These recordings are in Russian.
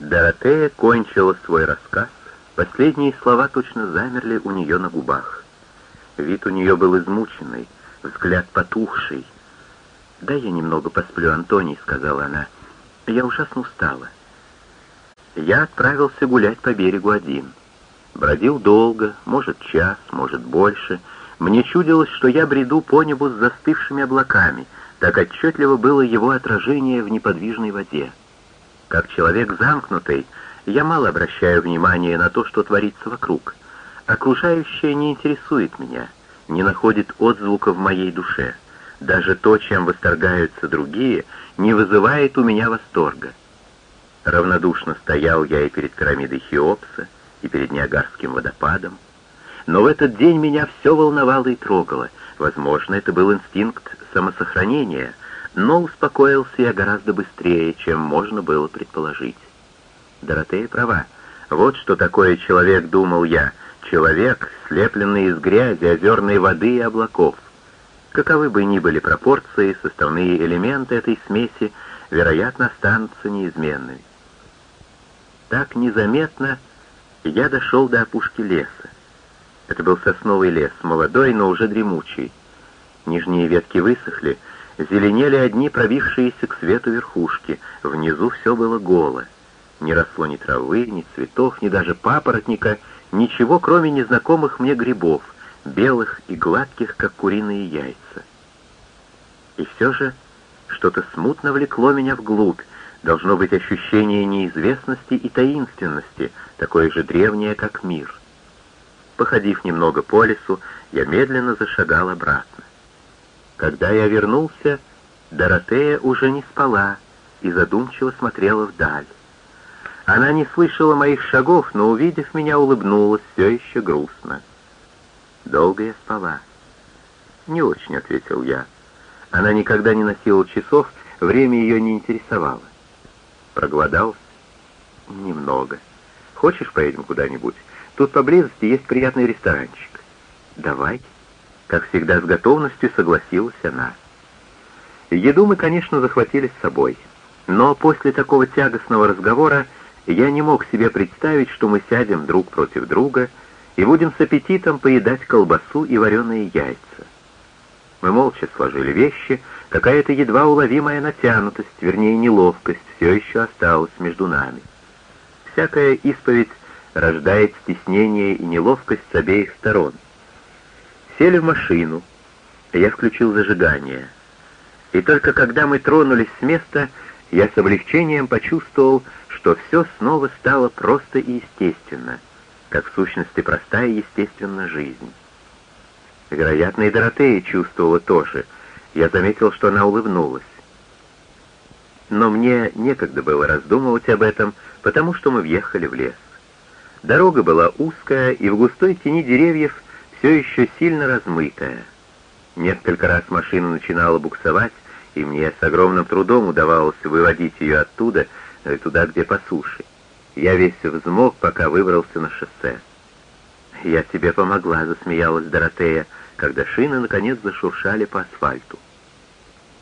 Доротея кончила свой рассказ. Последние слова точно замерли у нее на губах. Вид у нее был измученный, взгляд потухший. «Да я немного посплю, Антоний», — сказала она. «Я ужасно устала». Я отправился гулять по берегу один. Бродил долго, может час, может больше. Мне чудилось, что я бреду по небу с застывшими облаками, так отчетливо было его отражение в неподвижной воде. Как человек замкнутый, я мало обращаю внимания на то, что творится вокруг. Окружающее не интересует меня, не находит отзвука в моей душе. Даже то, чем восторгаются другие, не вызывает у меня восторга. Равнодушно стоял я и перед пирамидой Хеопса, и перед Ниагарским водопадом. Но в этот день меня все волновало и трогало. Возможно, это был инстинкт самосохранения, но успокоился я гораздо быстрее, чем можно было предположить. Доротея права. Вот что такое человек, думал я. Человек, слепленный из грязи, озерной воды и облаков. Каковы бы ни были пропорции, составные элементы этой смеси, вероятно, останутся неизменными. Так незаметно я дошел до опушки леса. Это был сосновый лес, молодой, но уже дремучий. Нижние ветки высохли, зеленели одни пробившиеся к свету верхушки, внизу все было голо. Не росло ни травы, ни цветов, ни даже папоротника, ничего, кроме незнакомых мне грибов, белых и гладких, как куриные яйца. И все же что-то смутно влекло меня вглубь, должно быть ощущение неизвестности и таинственности, такое же древнее, как мир. Походив немного по лесу, я медленно зашагал обратно. Когда я вернулся, Доротея уже не спала и задумчиво смотрела вдаль. Она не слышала моих шагов, но, увидев меня, улыбнулась все еще грустно. Долго я спала. «Не очень», — ответил я. Она никогда не носила часов, время ее не интересовало. Проголодался? Немного. Хочешь, поедем куда-нибудь? Тут поблизости есть приятный ресторанчик. Давай. Как всегда, с готовностью согласилась она. Еду мы, конечно, захватили с собой. Но после такого тягостного разговора я не мог себе представить, что мы сядем друг против друга и будем с аппетитом поедать колбасу и вареные яйца. Мы молча сложили вещи, какая-то едва уловимая натянутость, вернее неловкость, все еще осталась между нами. Всякая исповедь рождает стеснение и неловкость с обеих сторон. Сели в машину, я включил зажигание. И только когда мы тронулись с места, я с облегчением почувствовал, что все снова стало просто и естественно, как в сущности простая и жизнь. Вероятно, и Доротея чувствовала то же. Я заметил, что она улыбнулась. Но мне некогда было раздумывать об этом, потому что мы въехали в лес. Дорога была узкая и в густой тени деревьев все еще сильно размытая. Несколько раз машина начинала буксовать, и мне с огромным трудом удавалось выводить ее оттуда, э, туда, где по суше. Я весь взмок, пока выбрался на шоссе. «Я тебе помогла», — засмеялась Доротея, когда шины наконец зашуршали по асфальту.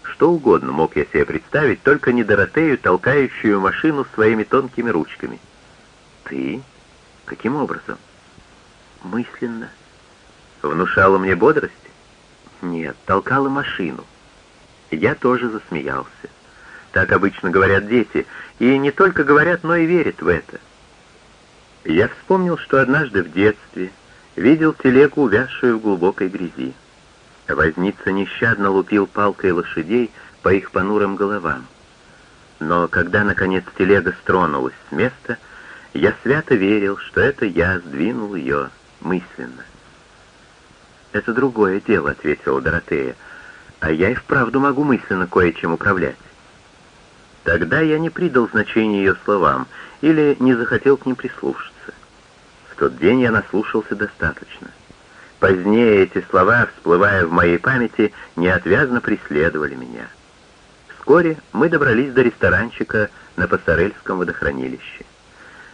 Что угодно мог я себе представить, только не Доротею, толкающую машину своими тонкими ручками. «Ты? Каким образом?» «Мысленно». «Внушала мне бодрость?» «Нет, толкала машину». Я тоже засмеялся. Так обычно говорят дети, и не только говорят, но и верят в это. Я вспомнил, что однажды в детстве видел телегу, увязшую в глубокой грязи. Возница нещадно лупил палкой лошадей по их понурым головам. Но когда, наконец, телега стронулась с места, я свято верил, что это я сдвинул ее мысленно. «Это другое дело», — ответила Доротея, — «а я и вправду могу мысленно кое-чем управлять». Тогда я не придал значения ее словам или не захотел к ним прислушаться. В тот день я наслушался достаточно. Позднее эти слова, всплывая в моей памяти, неотвязно преследовали меня. Вскоре мы добрались до ресторанчика на Пассарельском водохранилище.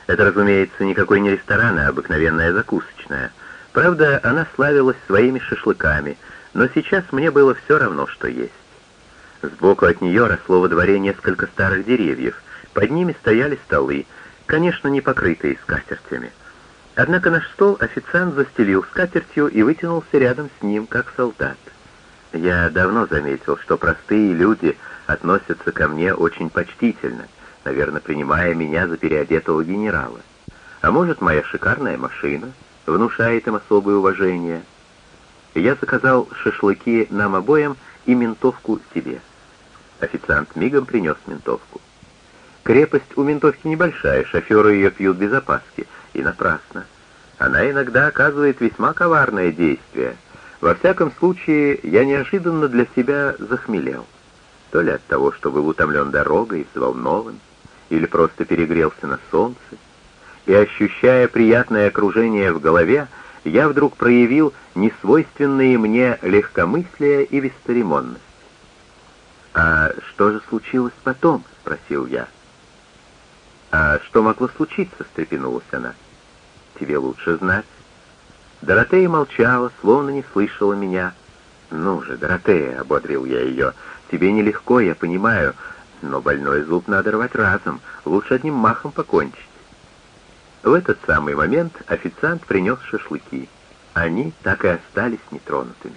Это, разумеется, никакой не ресторан, а обыкновенная закусочная. Правда, она славилась своими шашлыками, но сейчас мне было все равно, что есть. Сбоку от нее росло во дворе несколько старых деревьев. Под ними стояли столы. конечно, не покрытые скатертями. Однако наш стол официант застелил скатертью и вытянулся рядом с ним, как солдат. Я давно заметил, что простые люди относятся ко мне очень почтительно, наверное, принимая меня за переодетого генерала. А может, моя шикарная машина внушает им особое уважение. Я заказал шашлыки нам обоим и ментовку себе. Официант мигом принес ментовку. Крепость у ментовки небольшая, шоферы ее пьют без опаски, и напрасно. Она иногда оказывает весьма коварное действие. Во всяком случае, я неожиданно для себя захмелел. То ли от того, что был утомлен дорогой взволнован, или просто перегрелся на солнце, и, ощущая приятное окружение в голове, я вдруг проявил несвойственные мне легкомыслие и бесцеремонность. «А что же случилось потом?» — спросил я. «А что могло случиться?» — встрепенулась она. «Тебе лучше знать». Доротея молчала, словно не слышала меня. «Ну же, Доротея», — ободрил я ее, — «тебе нелегко, я понимаю, но больной зуб надо рвать разом, лучше одним махом покончить». В этот самый момент официант принес шашлыки. Они так и остались нетронутыми.